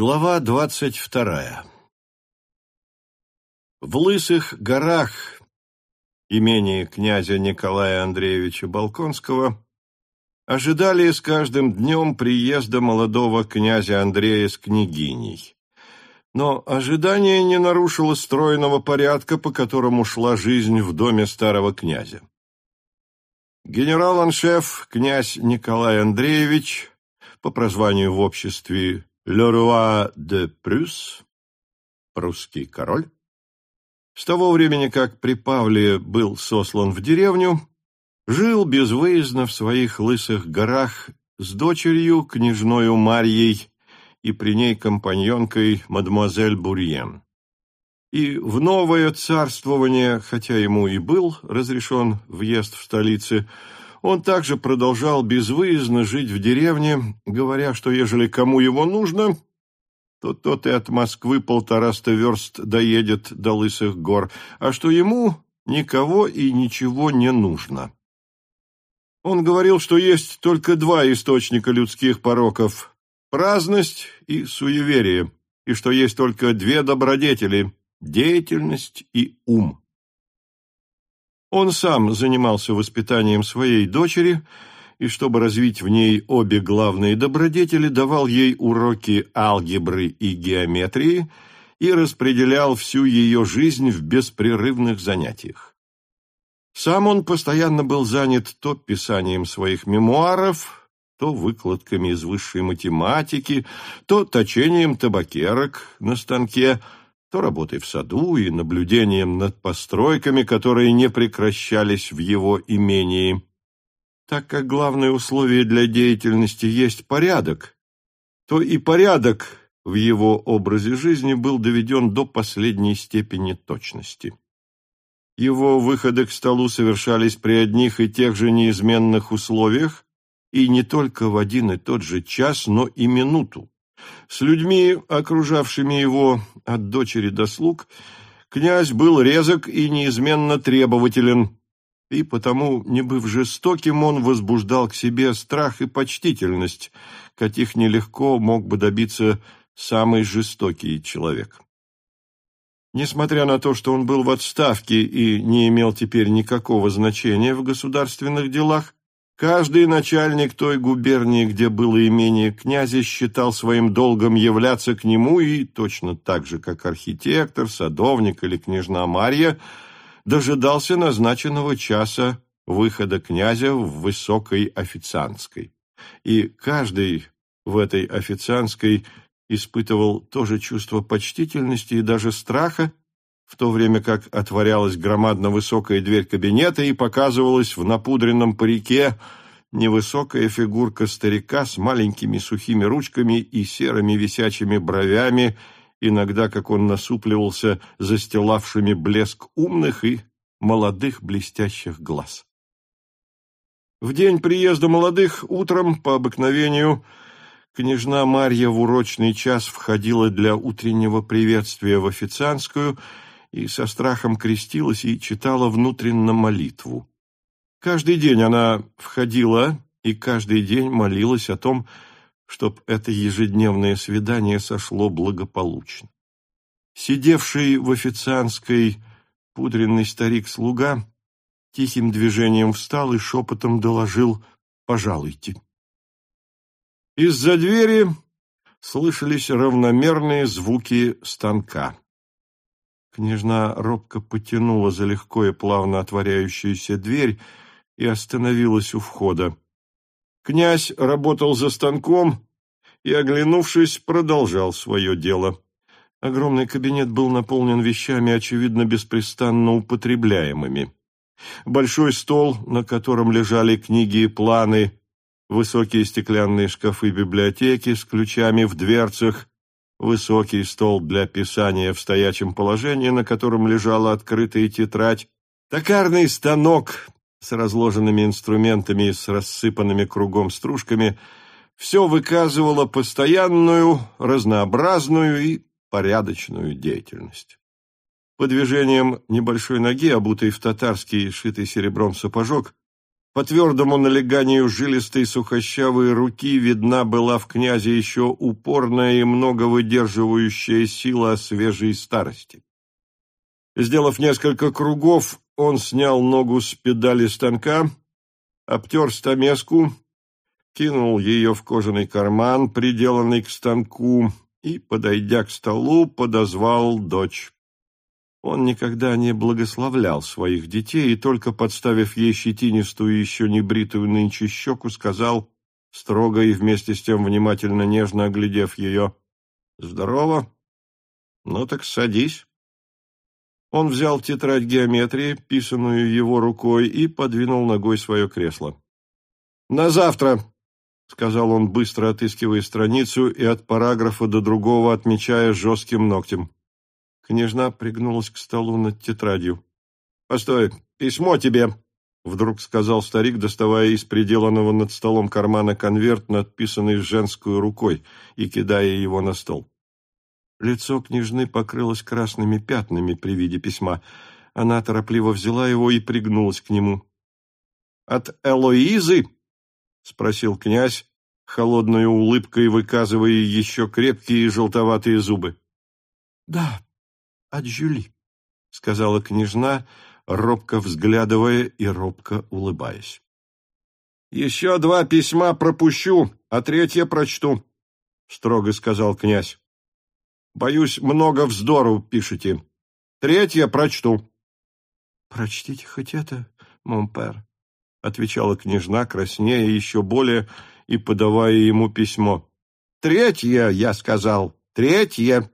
Глава двадцать вторая В Лысых горах, имении князя Николая Андреевича Балконского, ожидали с каждым днем приезда молодого князя Андрея с княгиней. Но ожидание не нарушило стройного порядка, по которому шла жизнь в доме старого князя. Генерал-аншеф князь Николай Андреевич, по прозванию в обществе «Le roi de Prusse» — «Прусский король», с того времени, как при Павле был сослан в деревню, жил безвыездно в своих лысых горах с дочерью, княжною Марьей, и при ней компаньонкой мадемуазель Бурьен. И в новое царствование, хотя ему и был разрешен въезд в столицы, он также продолжал безвыездно жить в деревне, говоря, что ежели кому его нужно, то тот и от Москвы полтораста верст доедет до Лысых гор, а что ему никого и ничего не нужно. Он говорил, что есть только два источника людских пороков – праздность и суеверие, и что есть только две добродетели – деятельность и ум. Он сам занимался воспитанием своей дочери и, чтобы развить в ней обе главные добродетели, давал ей уроки алгебры и геометрии и распределял всю ее жизнь в беспрерывных занятиях. Сам он постоянно был занят то писанием своих мемуаров, то выкладками из высшей математики, то точением табакерок на станке – то работой в саду и наблюдением над постройками, которые не прекращались в его имении. Так как главное условие для деятельности есть порядок, то и порядок в его образе жизни был доведен до последней степени точности. Его выходы к столу совершались при одних и тех же неизменных условиях, и не только в один и тот же час, но и минуту. С людьми, окружавшими его от дочери до слуг, князь был резок и неизменно требователен, и потому, не быв жестоким, он возбуждал к себе страх и почтительность, каких нелегко мог бы добиться самый жестокий человек. Несмотря на то, что он был в отставке и не имел теперь никакого значения в государственных делах, Каждый начальник той губернии, где было имение князя, считал своим долгом являться к нему и, точно так же, как архитектор, садовник или княжна Марья, дожидался назначенного часа выхода князя в высокой официантской. И каждый в этой официантской испытывал то же чувство почтительности и даже страха, в то время как отворялась громадно высокая дверь кабинета и показывалась в напудренном парике невысокая фигурка старика с маленькими сухими ручками и серыми висячими бровями, иногда, как он насупливался, застилавшими блеск умных и молодых блестящих глаз. В день приезда молодых утром, по обыкновению, княжна Марья в урочный час входила для утреннего приветствия в официантскую – и со страхом крестилась и читала внутренно молитву. Каждый день она входила и каждый день молилась о том, чтоб это ежедневное свидание сошло благополучно. Сидевший в официантской пудренный старик-слуга тихим движением встал и шепотом доложил «пожалуйте». Из-за двери слышались равномерные звуки станка. Княжна робко потянула за легко и плавно отворяющуюся дверь и остановилась у входа. Князь работал за станком и, оглянувшись, продолжал свое дело. Огромный кабинет был наполнен вещами, очевидно, беспрестанно употребляемыми. Большой стол, на котором лежали книги и планы, высокие стеклянные шкафы библиотеки с ключами в дверцах, высокий стол для писания в стоячем положении, на котором лежала открытая тетрадь, токарный станок с разложенными инструментами и с рассыпанными кругом стружками, все выказывало постоянную, разнообразную и порядочную деятельность. По движением небольшой ноги, обутой в татарский, шитый серебром сапожок, По твердому налеганию жилистой сухощавой руки видна была в князе еще упорная и много выдерживающая сила свежей старости. Сделав несколько кругов, он снял ногу с педали станка, обтер стамеску, кинул ее в кожаный карман, приделанный к станку, и, подойдя к столу, подозвал дочь. Он никогда не благословлял своих детей и, только подставив ей щетинистую, еще не бритую нынче щеку, сказал, строго и вместе с тем внимательно нежно оглядев ее, «Здорово. Ну так садись». Он взял тетрадь геометрии, писанную его рукой, и подвинул ногой свое кресло. «На завтра!» — сказал он, быстро отыскивая страницу и от параграфа до другого отмечая жестким ногтем. Княжна пригнулась к столу над тетрадью. «Постой, письмо тебе!» — вдруг сказал старик, доставая из приделанного над столом кармана конверт, надписанный женской рукой, и кидая его на стол. Лицо княжны покрылось красными пятнами при виде письма. Она торопливо взяла его и пригнулась к нему. «От Элоизы?» — спросил князь, холодной улыбкой выказывая еще крепкие желтоватые зубы. «Да, от Жюли», — сказала княжна, робко взглядывая и робко улыбаясь. «Еще два письма пропущу, а третье прочту», — строго сказал князь. Боюсь, много вздору пишете. Третье прочту. Прочтите хоть это, монпер, отвечала княжна, краснея еще более и подавая ему письмо. Третье, я сказал, третье,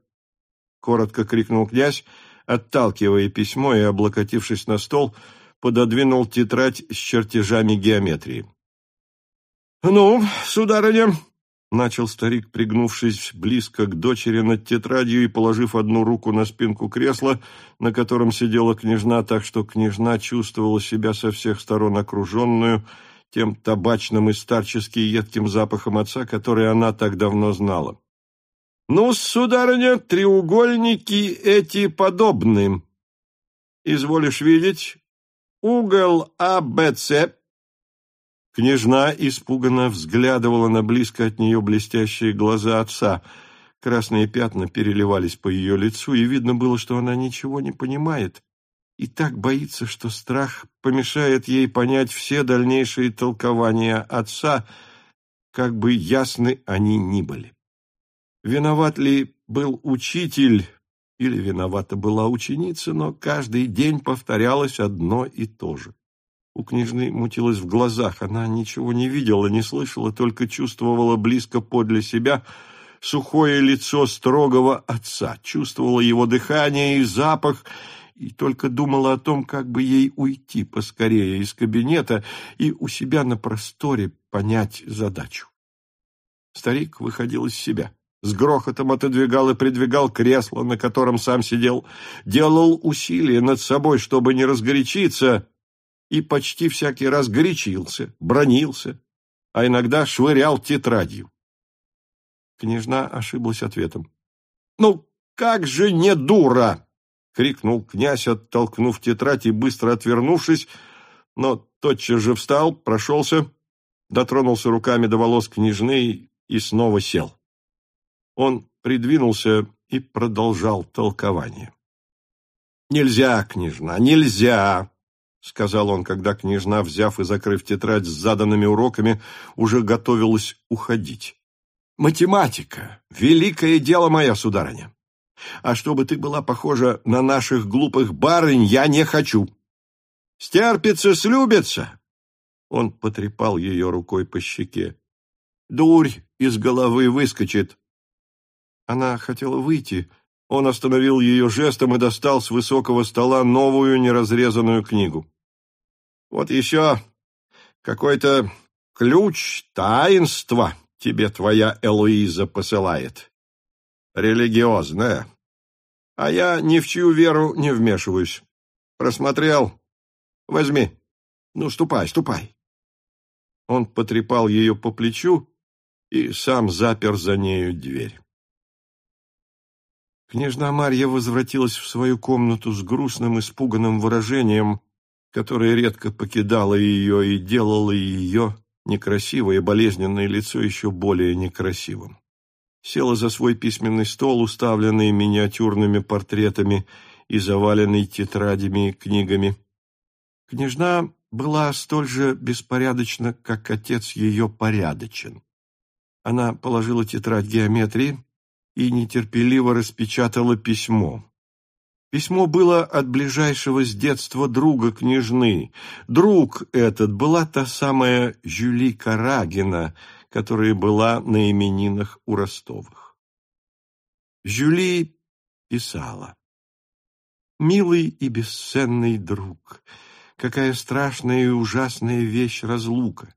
коротко крикнул князь, отталкивая письмо и, облокотившись на стол, пододвинул тетрадь с чертежами геометрии. «Ну, сударыня, Начал старик, пригнувшись близко к дочери над тетрадью и положив одну руку на спинку кресла, на котором сидела княжна, так что княжна чувствовала себя со всех сторон окруженную тем табачным и старчески едким запахом отца, который она так давно знала. «Ну, сударыня, треугольники эти подобны. Изволишь видеть? Угол АБЦ Княжна испуганно взглядывала на близко от нее блестящие глаза отца. Красные пятна переливались по ее лицу, и видно было, что она ничего не понимает и так боится, что страх помешает ей понять все дальнейшие толкования отца, как бы ясны они ни были. Виноват ли был учитель или виновата была ученица, но каждый день повторялось одно и то же. У княжны мутилось в глазах, она ничего не видела, не слышала, только чувствовала близко подле себя сухое лицо строгого отца, чувствовала его дыхание и запах, и только думала о том, как бы ей уйти поскорее из кабинета и у себя на просторе понять задачу. Старик выходил из себя. С грохотом отодвигал и придвигал кресло, на котором сам сидел, делал усилия над собой, чтобы не разгорячиться, и почти всякий раз горячился, бронился, а иногда швырял тетрадью. Княжна ошиблась ответом. «Ну, как же не дура!» — крикнул князь, оттолкнув тетрадь и быстро отвернувшись, но тотчас же встал, прошелся, дотронулся руками до волос княжны и снова сел. Он придвинулся и продолжал толкование. «Нельзя, княжна, нельзя!» — сказал он, когда княжна, взяв и закрыв тетрадь с заданными уроками, уже готовилась уходить. «Математика — великое дело моя, сударыня. А чтобы ты была похожа на наших глупых барынь, я не хочу. Стерпится, слюбится!» Он потрепал ее рукой по щеке. «Дурь из головы выскочит!» Она хотела выйти, он остановил ее жестом и достал с высокого стола новую неразрезанную книгу. Вот еще какой-то ключ таинства тебе твоя Элуиза посылает. Религиозная. А я ни в чью веру не вмешиваюсь. Просмотрел. Возьми. Ну, ступай, ступай. Он потрепал ее по плечу и сам запер за нею дверь. Княжна Марья возвратилась в свою комнату с грустным, испуганным выражением, которая редко покидала ее и делала ее некрасивое болезненное лицо еще более некрасивым. Села за свой письменный стол, уставленный миниатюрными портретами и заваленный тетрадями и книгами. Княжна была столь же беспорядочна, как отец ее порядочен. Она положила тетрадь геометрии и нетерпеливо распечатала письмо. Письмо было от ближайшего с детства друга княжны. Друг этот была та самая Жюли Карагина, которая была на именинах у Ростовых. Жюли писала. «Милый и бесценный друг, какая страшная и ужасная вещь разлука!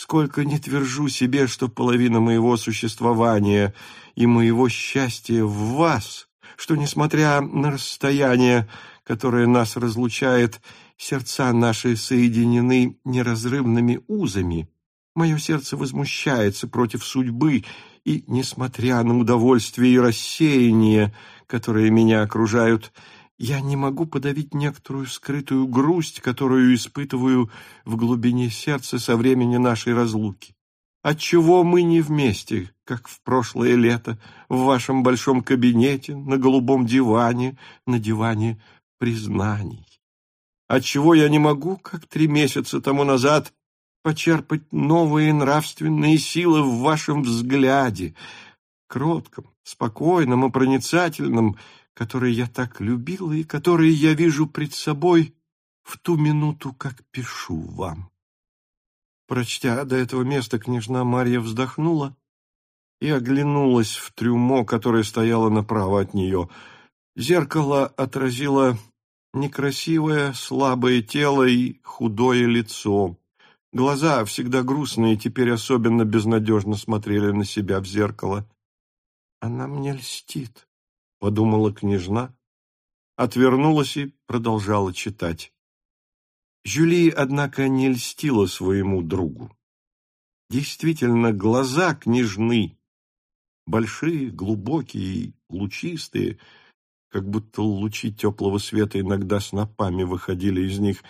Сколько не твержу себе, что половина моего существования и моего счастья в вас — что, несмотря на расстояние, которое нас разлучает, сердца наши соединены неразрывными узами. Мое сердце возмущается против судьбы, и, несмотря на удовольствие и рассеяние, которые меня окружают, я не могу подавить некоторую скрытую грусть, которую испытываю в глубине сердца со времени нашей разлуки. Отчего мы не вместе, как в прошлое лето, в вашем большом кабинете, на голубом диване, на диване признаний? Отчего я не могу, как три месяца тому назад, почерпать новые нравственные силы в вашем взгляде, кротком, спокойном и проницательном, который я так любила и который я вижу пред собой в ту минуту, как пишу вам? Прочтя до этого места, княжна Марья вздохнула и оглянулась в трюмо, которое стояло направо от нее. Зеркало отразило некрасивое, слабое тело и худое лицо. Глаза, всегда грустные, теперь особенно безнадежно смотрели на себя в зеркало. «Она мне льстит», — подумала княжна, отвернулась и продолжала читать. Жюли, однако, не льстила своему другу. Действительно, глаза княжны, большие, глубокие лучистые, как будто лучи теплого света иногда снопами выходили из них,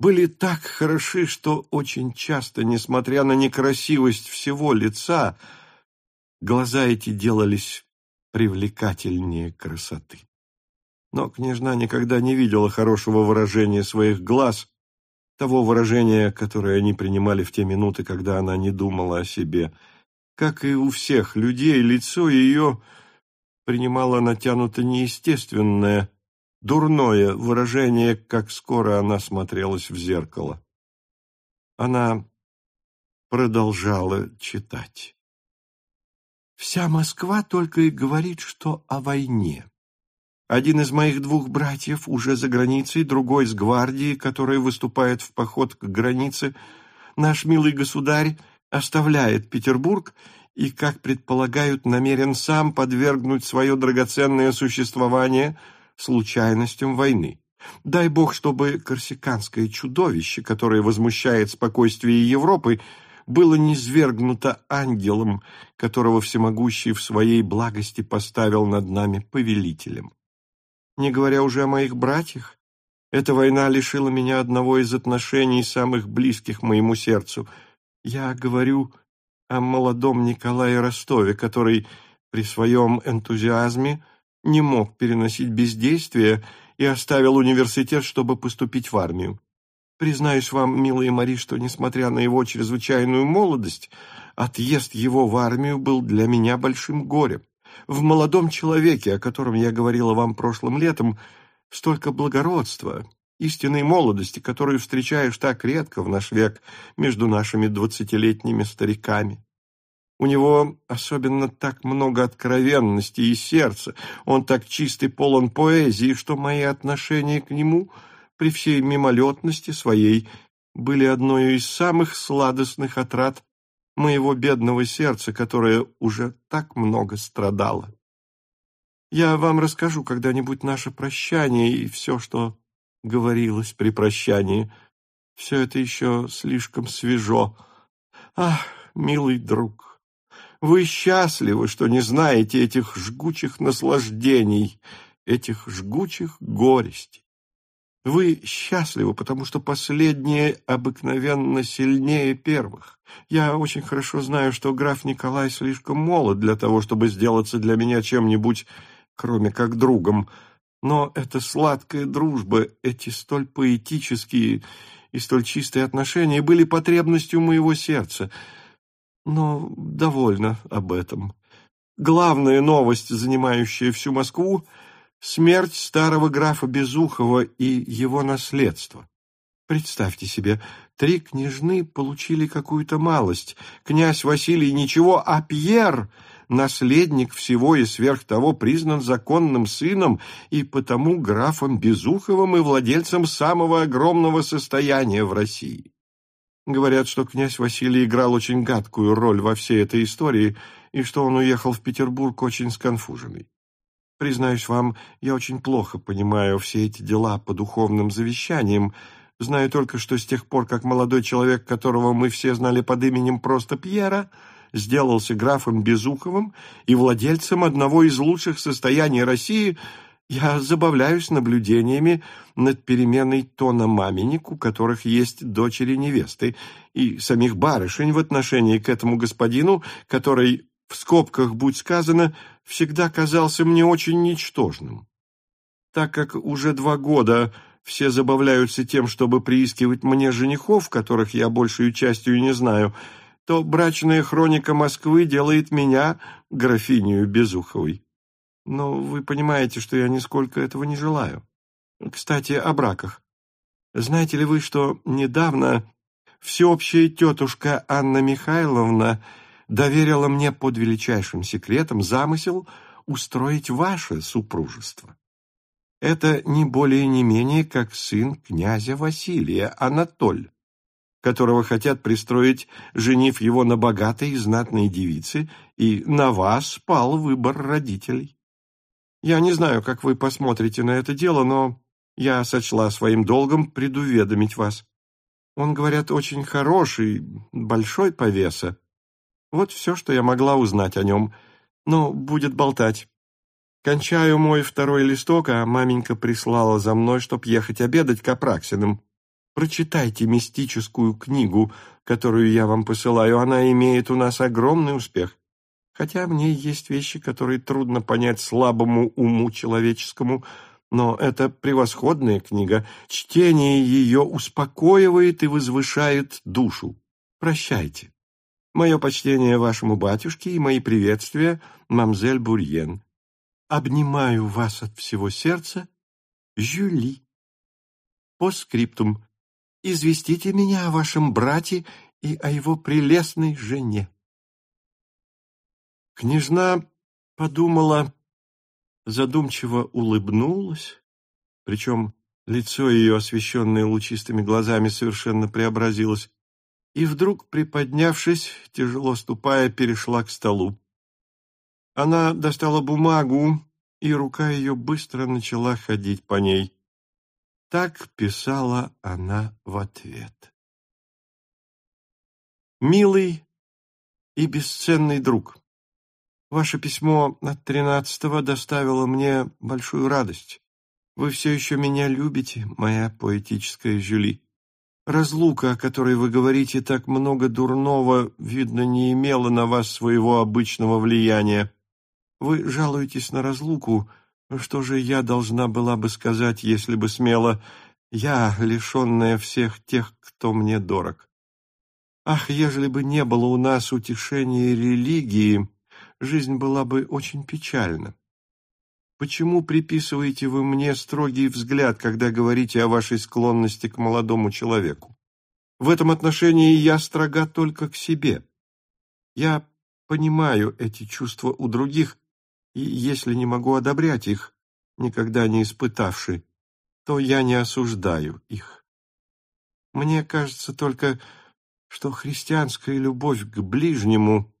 были так хороши, что очень часто, несмотря на некрасивость всего лица, глаза эти делались привлекательнее красоты. Но княжна никогда не видела хорошего выражения своих глаз, того выражения, которое они принимали в те минуты, когда она не думала о себе. Как и у всех людей, лицо ее принимало натянуто неестественное, дурное выражение, как скоро она смотрелась в зеркало. Она продолжала читать. «Вся Москва только и говорит, что о войне. Один из моих двух братьев уже за границей, другой с гвардии, которая выступает в поход к границе. Наш милый государь оставляет Петербург и, как предполагают, намерен сам подвергнуть свое драгоценное существование случайностям войны. Дай бог, чтобы корсиканское чудовище, которое возмущает спокойствие Европы, было низвергнуто ангелом, которого всемогущий в своей благости поставил над нами повелителем не говоря уже о моих братьях. Эта война лишила меня одного из отношений самых близких моему сердцу. Я говорю о молодом Николае Ростове, который при своем энтузиазме не мог переносить бездействие и оставил университет, чтобы поступить в армию. Признаюсь вам, милая Мари, что, несмотря на его чрезвычайную молодость, отъезд его в армию был для меня большим горем. В молодом человеке, о котором я говорила вам прошлым летом, столько благородства, истинной молодости, которую встречаешь так редко в наш век между нашими двадцатилетними стариками. У него особенно так много откровенности и сердца, он так чистый полон поэзии, что мои отношения к нему при всей мимолетности своей были одной из самых сладостных отрад моего бедного сердца, которое уже так много страдало. Я вам расскажу когда-нибудь наше прощание и все, что говорилось при прощании. Все это еще слишком свежо. Ах, милый друг, вы счастливы, что не знаете этих жгучих наслаждений, этих жгучих горестей. Вы счастливы, потому что последние обыкновенно сильнее первых. Я очень хорошо знаю, что граф Николай слишком молод для того, чтобы сделаться для меня чем-нибудь, кроме как другом. Но эта сладкая дружба, эти столь поэтические и столь чистые отношения были потребностью моего сердца. Но довольно об этом. Главная новость, занимающая всю Москву — смерть старого графа Безухова и его наследство. Представьте себе, три княжны получили какую-то малость, князь Василий ничего, а Пьер, наследник всего и сверх того, признан законным сыном и потому графом Безуховым и владельцем самого огромного состояния в России. Говорят, что князь Василий играл очень гадкую роль во всей этой истории и что он уехал в Петербург очень сконфуженный. Признаюсь вам, я очень плохо понимаю все эти дела по духовным завещаниям. Знаю только, что с тех пор, как молодой человек, которого мы все знали под именем просто Пьера, сделался графом Безуховым и владельцем одного из лучших состояний России, я забавляюсь наблюдениями над переменой тона маменек, у которых есть дочери невесты, и самих барышень в отношении к этому господину, который в скобках будь сказано, всегда казался мне очень ничтожным. Так как уже два года все забавляются тем, чтобы приискивать мне женихов, которых я большую частью не знаю, то брачная хроника Москвы делает меня графинею Безуховой. Но вы понимаете, что я нисколько этого не желаю. Кстати, о браках. Знаете ли вы, что недавно всеобщая тетушка Анна Михайловна доверила мне под величайшим секретом замысел устроить ваше супружество. Это не более не менее, как сын князя Василия, Анатоль, которого хотят пристроить, женив его на богатой и знатной девице, и на вас пал выбор родителей. Я не знаю, как вы посмотрите на это дело, но я сочла своим долгом предуведомить вас. Он, говорят, очень хороший, большой повеса, вот все, что я могла узнать о нем. Но будет болтать. Кончаю мой второй листок, а маменька прислала за мной, чтоб ехать обедать к Апраксиным. Прочитайте мистическую книгу, которую я вам посылаю. Она имеет у нас огромный успех. Хотя в ней есть вещи, которые трудно понять слабому уму человеческому, но это превосходная книга. Чтение ее успокоивает и возвышает душу. Прощайте. Мое почтение вашему батюшке и мои приветствия, мамзель Бурьен. Обнимаю вас от всего сердца, Жюли. По скриптум. Известите меня о вашем брате и о его прелестной жене. Княжна подумала, задумчиво улыбнулась, причем лицо ее, освещенное лучистыми глазами, совершенно преобразилось, и вдруг, приподнявшись, тяжело ступая, перешла к столу. Она достала бумагу, и рука ее быстро начала ходить по ней. Так писала она в ответ. «Милый и бесценный друг, ваше письмо от тринадцатого доставило мне большую радость. Вы все еще меня любите, моя поэтическая Жюли. Разлука, о которой вы говорите так много дурного, видно, не имела на вас своего обычного влияния. Вы жалуетесь на разлуку. Что же я должна была бы сказать, если бы смела я, лишенная всех тех, кто мне дорог? Ах, ежели бы не было у нас утешения религии, жизнь была бы очень печальна. Почему приписываете вы мне строгий взгляд, когда говорите о вашей склонности к молодому человеку? В этом отношении я строга только к себе. Я понимаю эти чувства у других, и если не могу одобрять их, никогда не испытавши, то я не осуждаю их. Мне кажется только, что христианская любовь к ближнему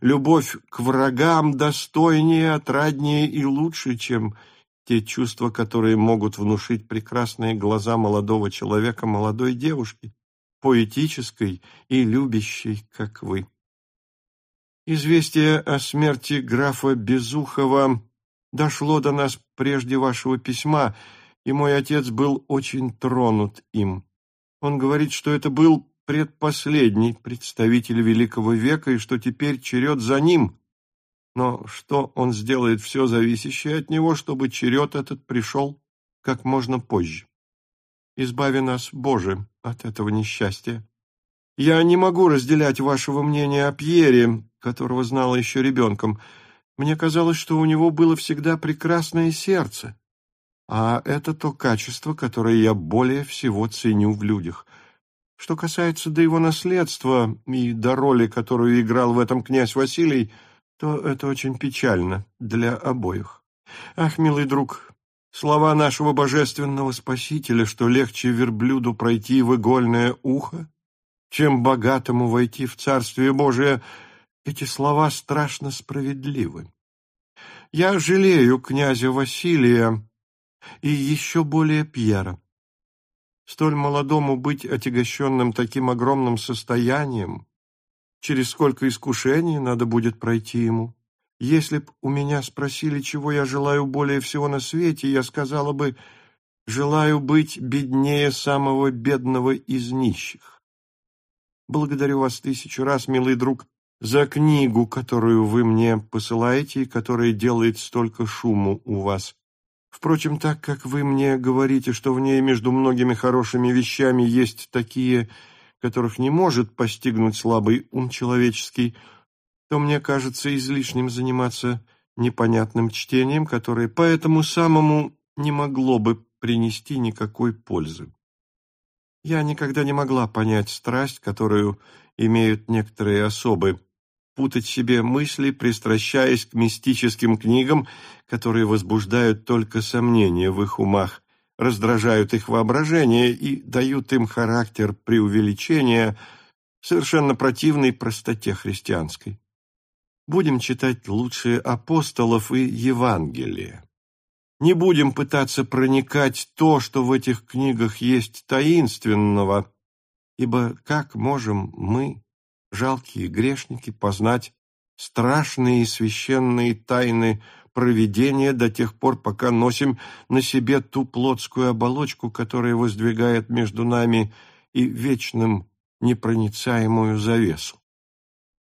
Любовь к врагам достойнее, отраднее и лучше, чем те чувства, которые могут внушить прекрасные глаза молодого человека, молодой девушки, поэтической и любящей, как вы. Известие о смерти графа Безухова дошло до нас прежде вашего письма, и мой отец был очень тронут им. Он говорит, что это был предпоследний представитель Великого века, и что теперь черед за ним. Но что он сделает все зависящее от него, чтобы черед этот пришел как можно позже. Избави нас, Боже, от этого несчастья. Я не могу разделять вашего мнения о Пьере, которого знала еще ребенком. Мне казалось, что у него было всегда прекрасное сердце. А это то качество, которое я более всего ценю в людях. Что касается до его наследства и до роли, которую играл в этом князь Василий, то это очень печально для обоих. Ах, милый друг, слова нашего божественного Спасителя, что легче верблюду пройти в игольное ухо, чем богатому войти в Царствие Божие, эти слова страшно справедливы. Я жалею князя Василия и еще более Пьера. Столь молодому быть отягощенным таким огромным состоянием, через сколько искушений надо будет пройти ему. Если б у меня спросили, чего я желаю более всего на свете, я сказала бы, желаю быть беднее самого бедного из нищих. Благодарю вас тысячу раз, милый друг, за книгу, которую вы мне посылаете и которая делает столько шуму у вас. Впрочем, так как вы мне говорите, что в ней между многими хорошими вещами есть такие, которых не может постигнуть слабый ум человеческий, то мне кажется излишним заниматься непонятным чтением, которое по этому самому не могло бы принести никакой пользы. Я никогда не могла понять страсть, которую имеют некоторые особы, путать себе мысли, пристращаясь к мистическим книгам, которые возбуждают только сомнения в их умах, раздражают их воображение и дают им характер преувеличения, совершенно противной простоте христианской. Будем читать лучшие апостолов и Евангелие. Не будем пытаться проникать то, что в этих книгах есть таинственного, ибо как можем мы, жалкие грешники, познать страшные и священные тайны провидения до тех пор, пока носим на себе ту плотскую оболочку, которая воздвигает между нами и вечным непроницаемую завесу.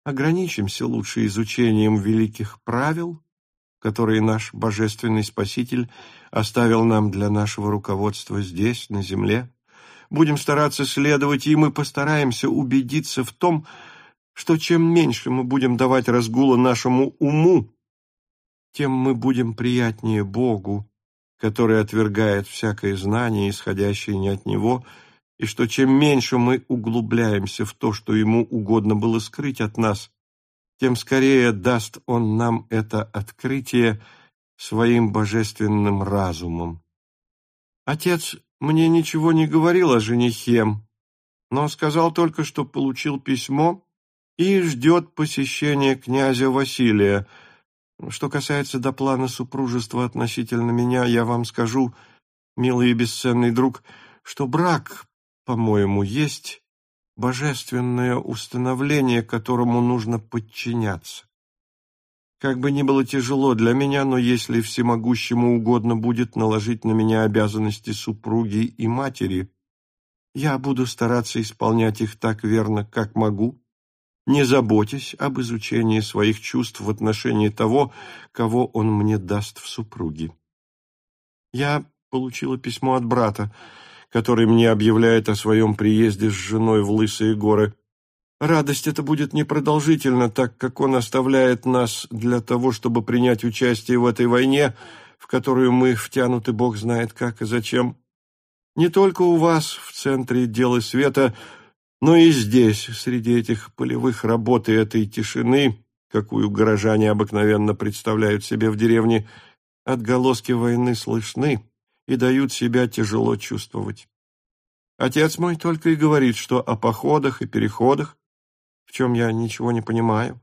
Ограничимся лучше изучением великих правил которые наш Божественный Спаситель оставил нам для нашего руководства здесь, на земле. Будем стараться следовать им и постараемся убедиться в том, что чем меньше мы будем давать разгула нашему уму, тем мы будем приятнее Богу, который отвергает всякое знание, исходящее не от Него, и что чем меньше мы углубляемся в то, что Ему угодно было скрыть от нас, тем скорее даст он нам это открытие своим божественным разумом. Отец мне ничего не говорил о женихе, но сказал только, что получил письмо и ждет посещения князя Василия. Что касается до плана супружества относительно меня, я вам скажу, милый и бесценный друг, что брак, по-моему, есть божественное установление, которому нужно подчиняться. Как бы ни было тяжело для меня, но если всемогущему угодно будет наложить на меня обязанности супруги и матери, я буду стараться исполнять их так верно, как могу, не заботясь об изучении своих чувств в отношении того, кого он мне даст в супруги. Я получила письмо от брата, который мне объявляет о своем приезде с женой в Лысые горы. Радость эта будет непродолжительна, так как он оставляет нас для того, чтобы принять участие в этой войне, в которую мы втянуты Бог знает как и зачем. Не только у вас в центре дела света, но и здесь, среди этих полевых работ и этой тишины, какую горожане обыкновенно представляют себе в деревне, отголоски войны слышны, и дают себя тяжело чувствовать. Отец мой только и говорит, что о походах и переходах, чем я ничего не понимаю.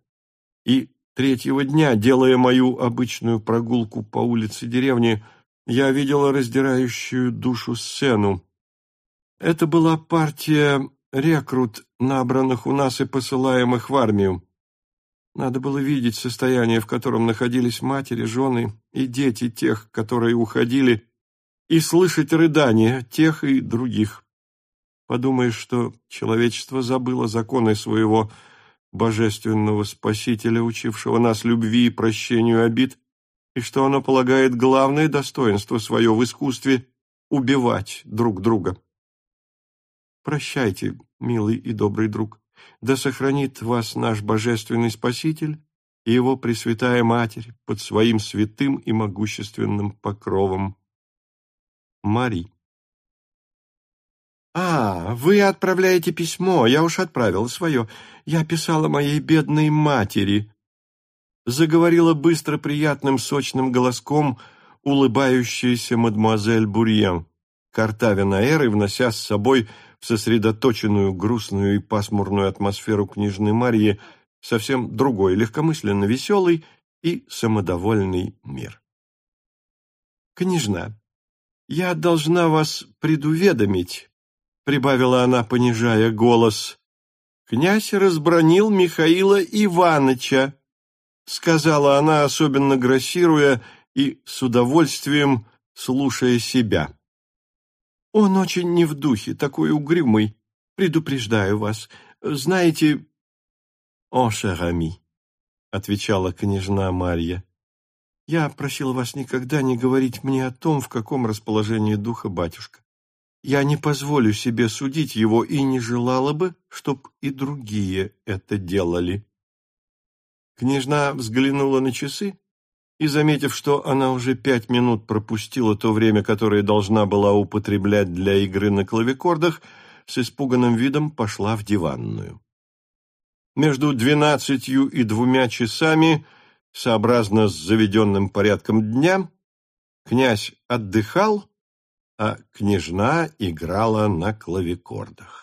И третьего дня, делая мою обычную прогулку по улице деревни, я видела раздирающую душу сцену. Это была партия рекрут, набранных у нас и посылаемых в армию. Надо было видеть состояние, в котором находились матери, жены и дети тех, которые уходили и слышать рыдания тех и других. Подумаешь, что человечество забыло законы своего божественного Спасителя, учившего нас любви и прощению обид, и что оно полагает главное достоинство свое в искусстве убивать друг друга. Прощайте, милый и добрый друг, да сохранит вас наш божественный Спаситель и его Пресвятая Матерь под своим святым и могущественным покровом. Мари. «А, вы отправляете письмо, я уж отправила свое. Я писала моей бедной матери», — заговорила быстро приятным сочным голоском улыбающаяся мадемуазель Бурьен, картавя на эры, внося с собой в сосредоточенную, грустную и пасмурную атмосферу княжны Марьи совсем другой, легкомысленно веселый и самодовольный мир. «Княжна, я должна вас предуведомить», — прибавила она, понижая голос. «Князь разбронил Михаила Иваныча», — сказала она, особенно грассируя и с удовольствием слушая себя. Он очень не в духе, такой угрюмый. Предупреждаю вас. Знаете... — О, шерами, — отвечала княжна Марья, — я просила вас никогда не говорить мне о том, в каком расположении духа батюшка. Я не позволю себе судить его и не желала бы, чтоб и другие это делали. Княжна взглянула на часы и, заметив, что она уже пять минут пропустила то время, которое должна была употреблять для игры на клавикордах, с испуганным видом пошла в диванную. Между двенадцатью и двумя часами, сообразно с заведенным порядком дня, князь отдыхал, а княжна играла на клавикордах.